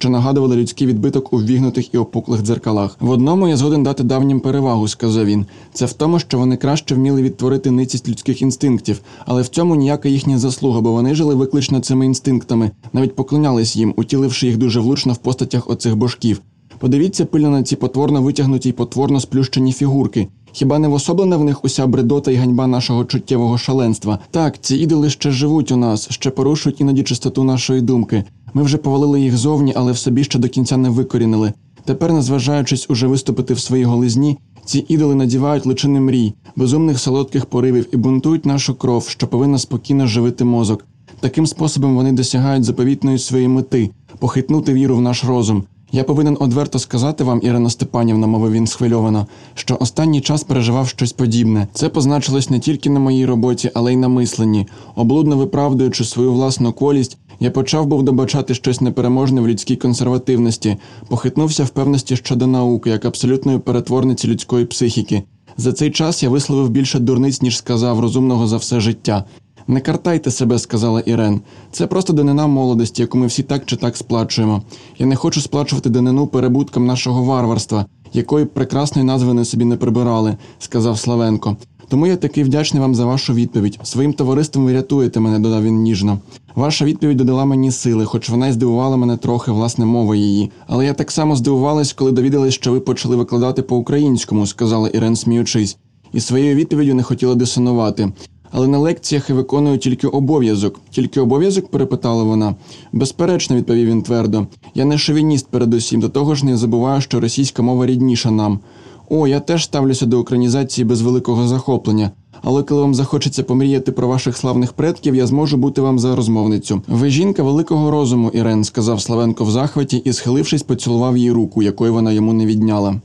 що нагадували людський відбиток у ввігнутих і опуклих дзеркалах. В одному я згоден дати давнім перевагу, сказав він. Це в тому, що вони краще вміли відтворити ницість людських інстинктів, але в цьому ніяка їхня заслуга, бо вони жили виключно цими інстинктами, навіть поклонялись їм, утіливши їх дуже влучно в постатях оцих божків. Подивіться пильно на ці потворно витягнуті й потворно сплющені фігурки. Хіба не вособлена в них уся бредота і ганьба нашого чуттєвого шаленства? Так, ці ідоли ще живуть у нас, ще порушують іноді чистоту нашої думки. Ми вже повалили їх зовні, але в собі ще до кінця не викорінили. Тепер, незважаючись уже виступити в своїй голизні, ці ідоли надівають личини мрій, безумних солодких поривів і бунтують нашу кров, що повинна спокійно живити мозок. Таким способом вони досягають заповітної своєї мети похитнути віру в наш розум. Я повинен одверто сказати вам, Ірина Степанівна, мовив він схвильовано, що останній час переживав щось подібне. Це позначилось не тільки на моїй роботі, але й на мисленні. Облудно виправдуючи свою власну колість, я почав був добачати щось непереможне в людській консервативності, похитнувся в певності щодо науки, як абсолютної перетворниці людської психіки. За цей час я висловив більше дурниць, ніж сказав розумного за все життя. Не картайте себе, сказала Ірен. Це просто данина молодості, яку ми всі так чи так сплачуємо. Я не хочу сплачувати данину перебуткам нашого варварства, якої прекрасної назви не собі не прибирали, сказав Славенко. Тому я такий вдячний вам за вашу відповідь. Своїм товариством ви рятуєте мене, додав він ніжно. Ваша відповідь додала мені сили, хоч вона й здивувала мене трохи, власне, мова її. Але я так само здивувалась, коли довідалась, що ви почали викладати по-українському, сказала Ірен, сміючись, і своєю відповіддю не хотіла дисонувати. Але на лекціях я виконую тільки обов'язок. Тільки обов'язок? перепитала вона. Безперечно, відповів він твердо. Я не шовініст передусім, до того ж не забуваю, що російська мова рідніша нам. О, я теж ставлюся до українізації без великого захоплення. Але коли вам захочеться помріяти про ваших славних предків, я зможу бути вам за розмовницю. Ви жінка великого розуму, Ірен, сказав Славенко в захваті і, схилившись, поцілував їй руку, якої вона йому не відняла.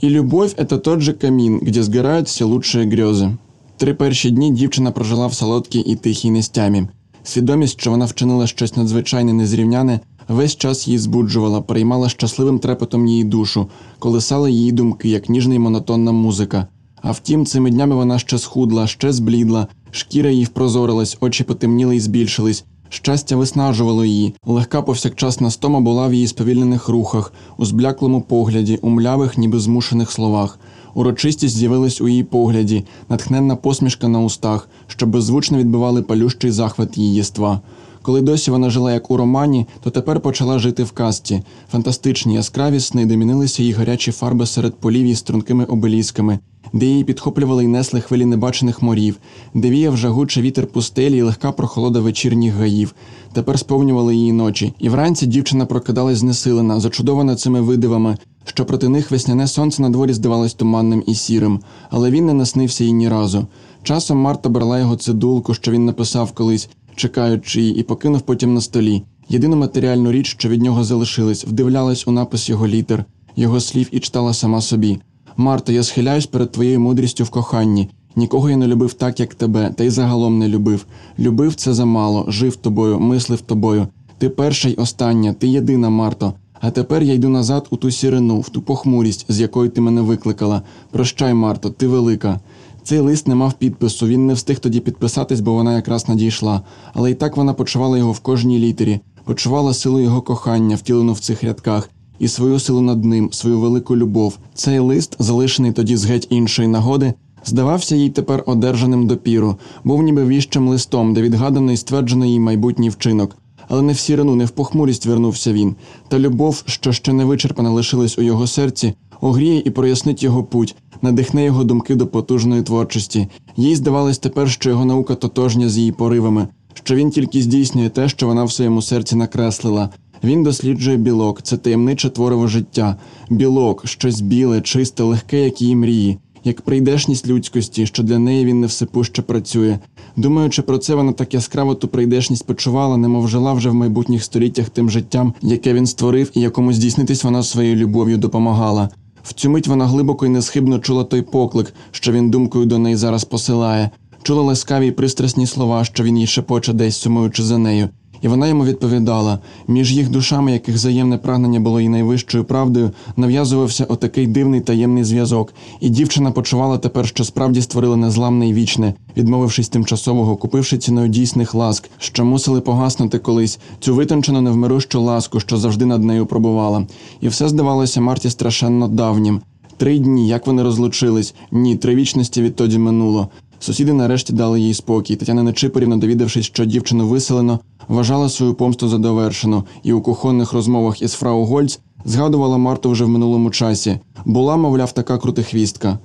І любов это тот же камін, де згорають всі лучші грьози. Три перші дні дівчина прожила в солодкій і тихій нестямі. Свідомість, що вона вчинила щось надзвичайне незрівняне, весь час її збуджувала, переймала щасливим трепетом її душу, колисала її думки, як ніжна й монотонна музика. А втім, цими днями вона ще схудла, ще зблідла, шкіра їй впрозорилась, очі потемніли і збільшились. Щастя виснажувало її, легка повсякчасна стома була в її сповільнених рухах, у збляклому погляді, у млявих, ніби змушених словах. Урочистість з'явилась у її погляді, натхненна посмішка на устах, що беззвучно відбивали палющий захват її єства. Коли досі вона жила як у романі, то тепер почала жити в казці. Фантастичні яскраві сни, де мінилися її гарячі фарби серед полів із стрункими обелісками, де її підхоплювали й несли хвилі небачених морів, де віяв жагучий вітер пустелі і легка прохолода вечірніх гаїв. Тепер сповнювали її ночі. І вранці дівчина прокидалась знесилена, зачудована цими видивами, що проти них весняне сонце на дворі здавалось туманним і сірим, але він не наснився їй ні разу. Часом Марта брала його цидулку, що він написав колись, чекаючи її, і покинув потім на столі. Єдину матеріальну річ, що від нього залишилась, вдивлялась у напис його літер, його слів і читала сама собі. Марта, я схиляюсь перед твоєю мудрістю в коханні. Нікого я не любив так, як тебе, та й загалом не любив. Любив це замало, жив тобою, мислив тобою. Ти перша й остання, ти єдина, Марто. А тепер я йду назад у ту сірину, в ту похмурість, з якої ти мене викликала. Прощай, Марто, ти велика. Цей лист не мав підпису, він не встиг тоді підписатись, бо вона якраз надійшла. Але і так вона почувала його в кожній літері, почувала силу його кохання, втілену в цих рядках, і свою силу над ним, свою велику любов. Цей лист, залишений тоді з геть іншої нагоди, здавався їй тепер одержаним допіру, був ніби віщим листом, де відгадано і стверджено їй майбутній вчинок. Але не в сірину, не в похмурість вернувся він. Та любов, що ще не вичерпана лишилась у його серці, огріє і прояснить його путь, надихне його думки до потужної творчості. Їй здавалось тепер, що його наука тотожня з її поривами, що він тільки здійснює те, що вона в своєму серці накреслила. Він досліджує білок, це таємниче твориво життя. Білок, щось біле, чисте, легке, як її мрії, як прийдешність людськості, що для неї він не всепуще працює. Думаючи про це, вона так яскраво ту прийдешність почувала, немов жила вже в майбутніх століттях тим життям, яке він створив, і якому здійснитись вона своєю любов'ю допомагала. В цю мить вона глибоко і несхибно чула той поклик, що він думкою до неї зараз посилає, чула ласкаві й пристрасні слова, що він їй шепоче десь сумуючи за нею. І вона йому відповідала. Між їх душами, яких взаємне прагнення було і найвищою правдою, нав'язувався отакий дивний таємний зв'язок, і дівчина почувала тепер, що справді створила незламне і вічне, відмовившись тимчасового, купивши ціною дійсних ласк, що мусили погаснути колись цю витончену невмирущу ласку, що завжди над нею пробувала. І все здавалося Марті страшенно давнім. Три дні, як вони розлучились? Ні, три вічності відтоді минуло. Сусіди нарешті дали їй спокій. Тетяна Нечипорівна, довідавшись, що дівчину виселено, вважала свою помсту за довершену, і у кухонних розмовах із фрау Гольц згадувала Марту вже в минулому часі. Була, мовляв, така крутихвістка.